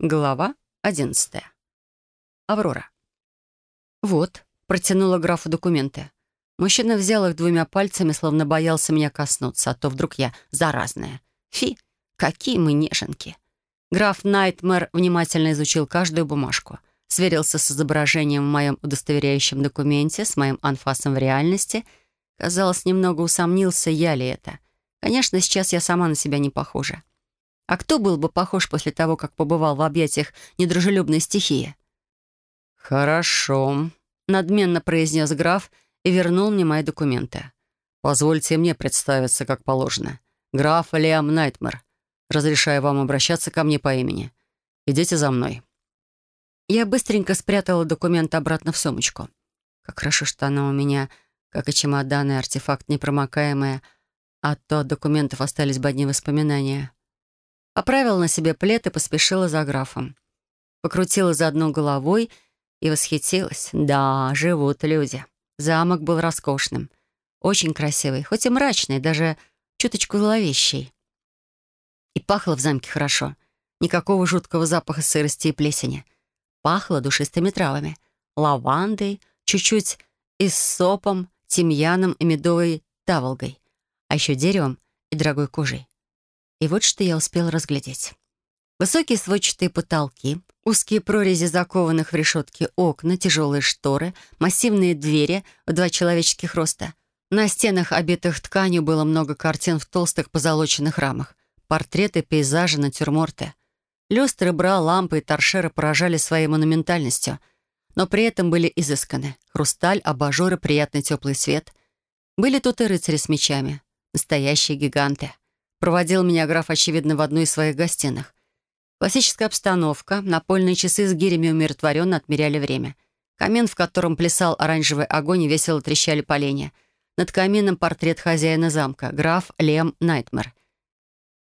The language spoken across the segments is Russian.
Глава одиннадцатая. Аврора. «Вот», — протянула графу документы. Мужчина взял их двумя пальцами, словно боялся меня коснуться, а то вдруг я заразная. Фи, какие мы неженки. Граф Найтмер внимательно изучил каждую бумажку, сверился с изображением в моем удостоверяющем документе, с моим анфасом в реальности. Казалось, немного усомнился, я ли это. Конечно, сейчас я сама на себя не похожа. А кто был бы похож после того, как побывал в объятиях недружелюбной стихии? «Хорошо», — надменно произнес граф и вернул мне мои документы. «Позвольте мне представиться, как положено. Граф Лиам Найтмер. Разрешаю вам обращаться ко мне по имени. Идите за мной». Я быстренько спрятала документ обратно в сумочку. Как хорошо, что она у меня, как и чемодан и артефакт непромокаемая, а то от документов остались бы одни воспоминания. Поправила на себе плед и поспешила за графом. Покрутила заодно головой и восхитилась. Да, живут люди. Замок был роскошным. Очень красивый, хоть и мрачный, даже чуточку зловещий. И пахло в замке хорошо. Никакого жуткого запаха сырости и плесени. Пахло душистыми травами. Лавандой, чуть-чуть и с сопом, тимьяном и медовой таволгой. А еще деревом и дорогой кожей. И вот что я успел разглядеть. Высокие сводчатые потолки, узкие прорези закованных в решетки окна, тяжелые шторы, массивные двери в два человеческих роста. На стенах, обитых тканью, было много картин в толстых позолоченных рамах. Портреты, пейзажи, натюрморты. Люстры, бра, лампы и торшеры поражали своей монументальностью, но при этом были изысканы. Хрусталь, абажуры, приятный теплый свет. Были тут и рыцари с мечами. Настоящие гиганты. Проводил меня граф, очевидно, в одну из своих гостиных. Классическая обстановка. Напольные часы с гирями умиротворенно отмеряли время. Камин, в котором плясал оранжевый огонь и весело трещали поленья. Над камином портрет хозяина замка, граф Лем Найтмер.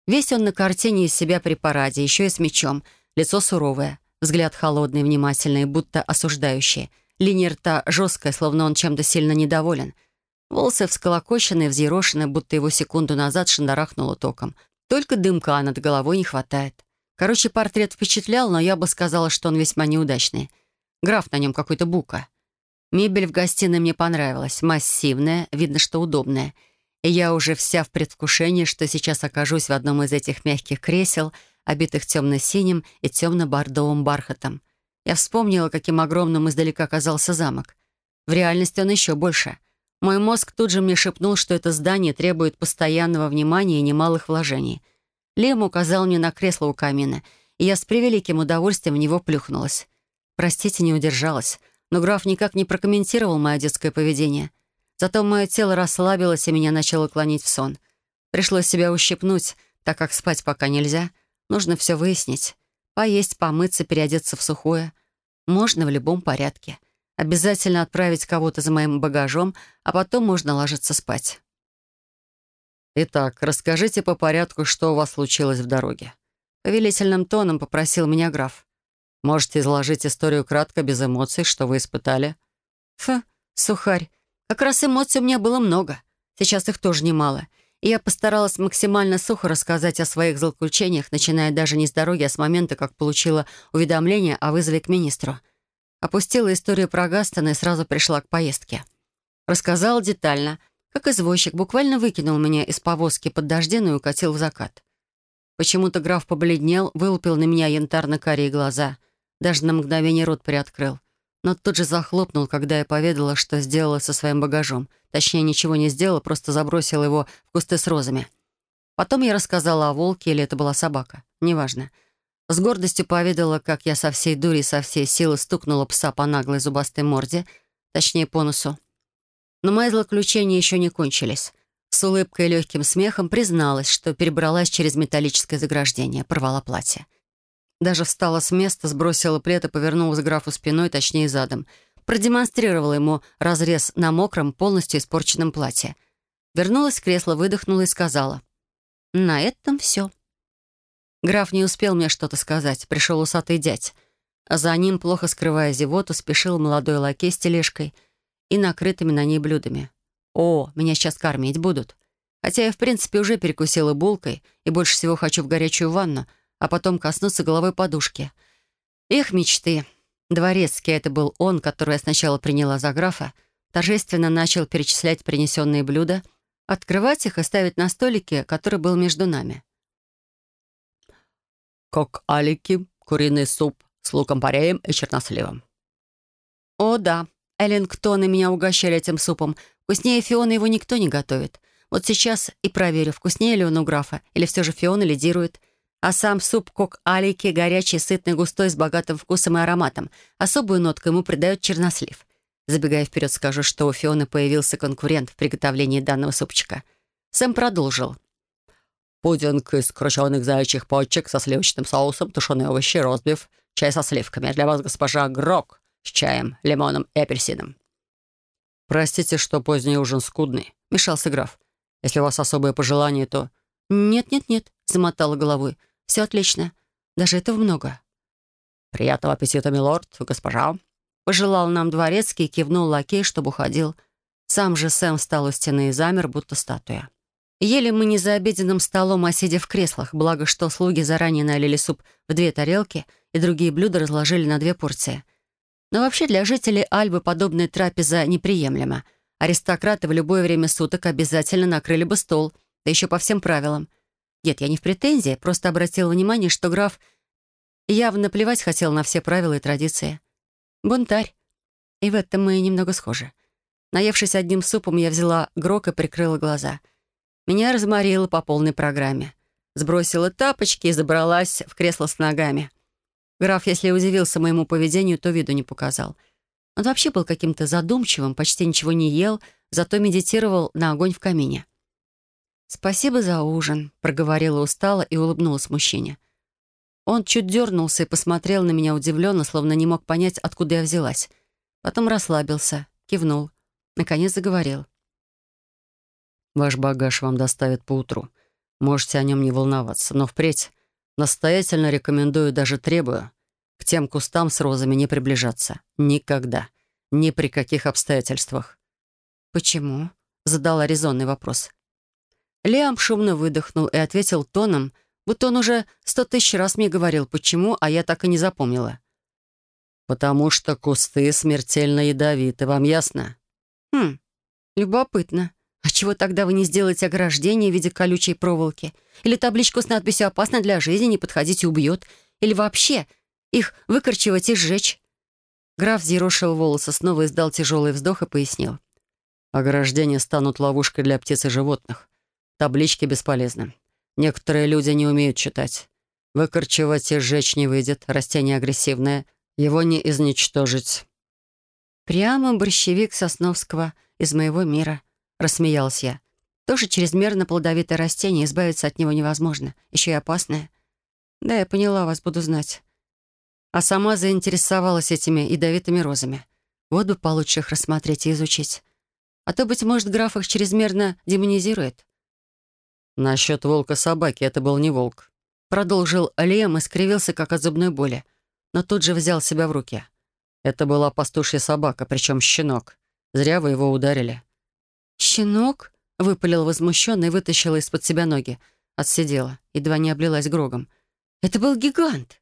Весь он на картине из себя при параде, еще и с мечом. Лицо суровое, взгляд холодный, внимательный, будто осуждающий. Линия рта жесткая, словно он чем-то сильно недоволен — Волосы всколокоченные, взъерошены, будто его секунду назад шандарахнуло током. Только дымка над головой не хватает. Короче, портрет впечатлял, но я бы сказала, что он весьма неудачный. Граф на нем какой-то бука. Мебель в гостиной мне понравилась. Массивная, видно, что удобная. И я уже вся в предвкушении, что сейчас окажусь в одном из этих мягких кресел, обитых темно-синим и темно-бордовым бархатом. Я вспомнила, каким огромным издалека оказался замок. В реальности он еще больше — мой мозг тут же мне шепнул, что это здание требует постоянного внимания и немалых вложений. Лем указал мне на кресло у камина, и я с превеликим удовольствием в него плюхнулась. Простите, не удержалась, но граф никак не прокомментировал мое детское поведение. Зато мое тело расслабилось, и меня начало клонить в сон. Пришлось себя ущипнуть, так как спать пока нельзя. Нужно все выяснить. Поесть, помыться, переодеться в сухое. Можно в любом порядке. Обязательно отправить кого-то за моим багажом, а потом можно ложиться спать. «Итак, расскажите по порядку, что у вас случилось в дороге». Повелительным тоном попросил меня граф. «Можете изложить историю кратко, без эмоций, что вы испытали?» «Фу, сухарь. Как раз эмоций у меня было много. Сейчас их тоже немало. И я постаралась максимально сухо рассказать о своих злоключениях, начиная даже не с дороги, а с момента, как получила уведомление о вызове к министру. Опустила историю про Гастона и сразу пришла к поездке. Рассказала детально, как извозчик буквально выкинул меня из повозки под дождем и укатил в закат. Почему-то граф побледнел, вылупил на меня янтарно-карие глаза. Даже на мгновение рот приоткрыл. Но тут же захлопнул, когда я поведала, что сделала со своим багажом. Точнее, ничего не сделала, просто забросила его в кусты с розами. Потом я рассказала о волке, или это была собака. Неважно. Неважно. С гордостью поведала, как я со всей дури и со всей силы стукнула пса по наглой зубастой морде, точнее, по носу. Но мои злоключения еще не кончились. С улыбкой и легким смехом призналась, что перебралась через металлическое заграждение, порвала платье. Даже встала с места, сбросила плед и повернулась к графу спиной, точнее задом. Продемонстрировала ему разрез на мокром, полностью испорченном платье. Вернулась в кресло, выдохнула и сказала. «На этом все». Граф не успел мне что-то сказать. Пришел усатый дядь. А за ним, плохо скрывая зевоту, спешил молодой лакей с тележкой и накрытыми на ней блюдами. «О, меня сейчас кормить будут!» Хотя я, в принципе, уже перекусила булкой и больше всего хочу в горячую ванну, а потом коснуться головой подушки. Эх, мечты. Дворецкий, это был он, которого я сначала приняла за графа, торжественно начал перечислять принесенные блюда, открывать их и ставить на столике, который был между нами. «Кок-алики, куриный суп с луком-пореем и черносливом». «О, да, Эллингтоны меня угощали этим супом. Вкуснее Фиона его никто не готовит. Вот сейчас и проверю, вкуснее ли он у графа, или все же Фиона лидирует. А сам суп кок-алики горячий, сытный, густой, с богатым вкусом и ароматом. Особую нотку ему придает чернослив. Забегая вперед, скажу, что у Фионы появился конкурент в приготовлении данного супчика. Сэм продолжил. Пудинг из крученных заячьих почек со сливочным соусом, тушеные овощи, розбив, чай со сливками. Для вас, госпожа Грок, с чаем, лимоном и апельсином. «Простите, что поздний ужин скудный», — мешался граф. «Если у вас особое пожелание, то...» «Нет-нет-нет», — замотала головой. «Все отлично. Даже этого много». «Приятного аппетита, милорд, госпожа», Пожелал нам дворецкий и кивнул лакей, чтобы уходил. Сам же Сэм встал у стены и замер, будто статуя. Ели мы не за обеденным столом, а сидя в креслах, благо что слуги заранее налили суп в две тарелки и другие блюда разложили на две порции. Но вообще для жителей Альбы подобная трапеза неприемлема. Аристократы в любое время суток обязательно накрыли бы стол, да еще по всем правилам. Нет, я не в претензии, просто обратила внимание, что граф явно плевать хотел на все правила и традиции. Бунтарь. И в этом мы немного схожи. Наевшись одним супом, я взяла грок и прикрыла глаза. Меня разморило по полной программе. Сбросила тапочки и забралась в кресло с ногами. Граф, если удивился моему поведению, то виду не показал. Он вообще был каким-то задумчивым, почти ничего не ел, зато медитировал на огонь в камине. «Спасибо за ужин», — проговорила устало и улыбнулась мужчине. Он чуть дернулся и посмотрел на меня удивленно, словно не мог понять, откуда я взялась. Потом расслабился, кивнул. Наконец заговорил. «Ваш багаж вам доставят поутру. Можете о нем не волноваться. Но впредь настоятельно рекомендую, даже требую, к тем кустам с розами не приближаться. Никогда. Ни при каких обстоятельствах». «Почему?» — задала резонный вопрос. Лиам шумно выдохнул и ответил тоном — Будто он уже сто тысяч раз мне говорил, почему, а я так и не запомнила. «Потому что кусты смертельно ядовиты, вам ясно?» «Хм, любопытно. А чего тогда вы не сделаете ограждение в виде колючей проволоки? Или табличку с надписью «Опасно для жизни, не подходите, убьет»? Или вообще их выкорчевать и сжечь?» Граф зерошил волосы, снова издал тяжелый вздох и пояснил. «Ограждения станут ловушкой для птиц и животных. Таблички бесполезны. Некоторые люди не умеют читать. Выкорчевать и сжечь не выйдет. Растение агрессивное. Его не изничтожить. «Прямо борщевик Сосновского из моего мира», — рассмеялась я. «Тоже чрезмерно плодовитое растение, избавиться от него невозможно. Еще и опасное». «Да, я поняла вас, буду знать». А сама заинтересовалась этими ядовитыми розами. Вот бы получше их рассмотреть и изучить. А то, быть может, граф их чрезмерно демонизирует. «Насчет волка-собаки это был не волк», — продолжил Лем и скривился, как от зубной боли, но тут же взял себя в руки. «Это была пастушья собака, причем щенок. Зря вы его ударили». «Щенок?» — выпалил возмущенно и вытащила из-под себя ноги. Отсидела, едва не облилась грогом. «Это был гигант!»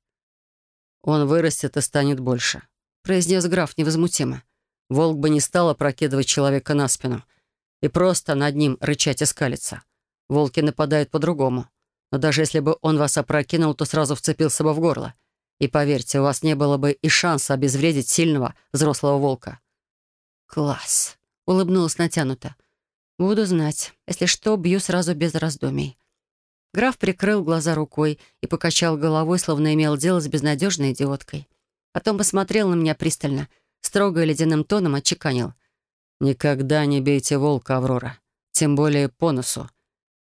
«Он вырастет и станет больше», — произнес граф невозмутимо. «Волк бы не стал опрокидывать человека на спину и просто над ним рычать и скалиться. Волки нападают по-другому. Но даже если бы он вас опрокинул, то сразу вцепился бы в горло. И поверьте, у вас не было бы и шанса обезвредить сильного взрослого волка». «Класс!» — улыбнулась натянуто. «Буду знать. Если что, бью сразу без раздумий». Граф прикрыл глаза рукой и покачал головой, словно имел дело с безнадежной идиоткой. Потом посмотрел на меня пристально, строго и ледяным тоном отчеканил. «Никогда не бейте волка, Аврора. Тем более по носу.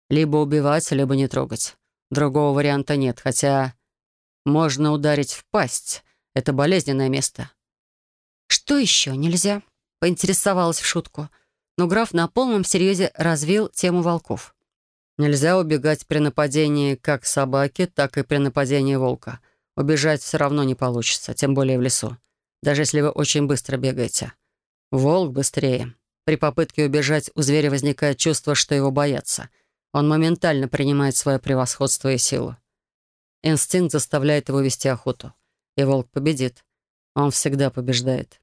Либо убивать, либо не трогать. Другого варианта нет, хотя можно ударить в пасть. Это болезненное место. «Что еще нельзя?» — поинтересовалась в шутку. Но граф на полном серьезе развил тему волков. «Нельзя убегать при нападении как собаки, так и при нападении волка. Убежать все равно не получится, тем более в лесу. Даже если вы очень быстро бегаете. Волк быстрее. При попытке убежать у зверя возникает чувство, что его боятся — он моментально принимает свое превосходство и силу. Инстинкт заставляет его вести охоту. И волк победит. Он всегда побеждает.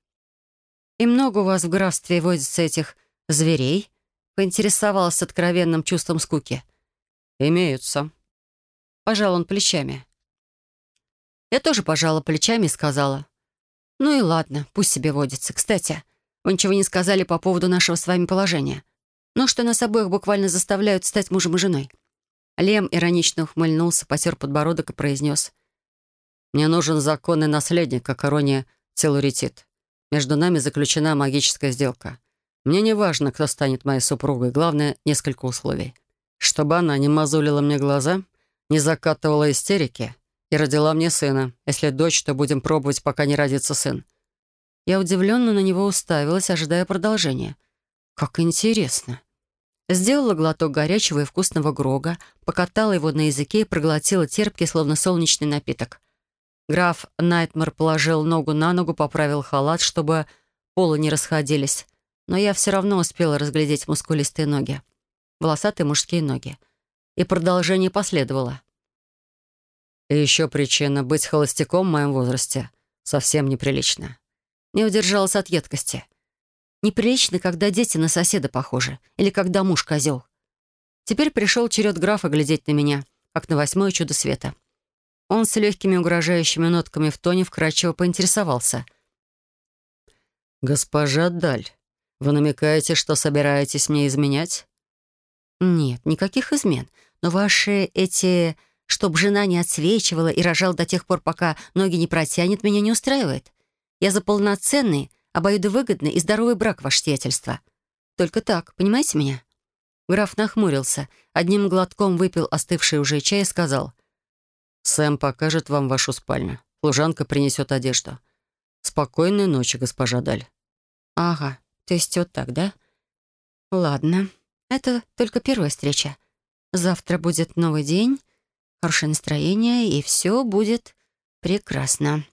«И много у вас в графстве водится этих зверей?» Поинтересовалась с откровенным чувством скуки. «Имеются». Пожал он плечами. Я тоже пожала плечами и сказала. «Ну и ладно, пусть себе водится. Кстати, вы ничего не сказали по поводу нашего с вами положения. Ну, что нас обоих буквально заставляют стать мужем и женой». Лем иронично ухмыльнулся, потер подбородок и произнес. «Мне нужен законный наследник, как короне Целуритит. Между нами заключена магическая сделка. Мне не важно, кто станет моей супругой, главное — несколько условий. Чтобы она не мозолила мне глаза, не закатывала истерики и родила мне сына. Если дочь, то будем пробовать, пока не родится сын». Я удивленно на него уставилась, ожидая продолжения. «Как интересно». Сделала глоток горячего и вкусного грога, покатала его на языке и проглотила терпкий, словно солнечный напиток. Граф Найтмар положил ногу на ногу, поправил халат, чтобы полы не расходились, но я все равно успела разглядеть мускулистые ноги, волосатые мужские ноги. И продолжение последовало. И еще причина быть холостяком в моем возрасте совсем неприлично. Не удержалась от едкости — Неприлично, когда дети на соседа похожи. Или когда муж козел. Теперь пришел черед графа глядеть на меня, как на восьмое чудо света. Он с легкими угрожающими нотками в тоне вкрадчиво поинтересовался. «Госпожа Даль, вы намекаете, что собираетесь мне изменять?» «Нет, никаких измен. Но ваши эти... Чтоб жена не отсвечивала и рожала до тех пор, пока ноги не протянет, меня не устраивает. Я за полноценный, обоюдовыгодный и здоровый брак, ваше сиятельство. Только так, понимаете меня?» Граф нахмурился, одним глотком выпил остывший уже чай и сказал. «Сэм покажет вам вашу спальню. Служанка принесет одежду. Спокойной ночи, госпожа Даль». «Ага, то есть вот так, да? Ладно, это только первая встреча. Завтра будет новый день, хорошее настроение, и все будет прекрасно».